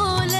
போல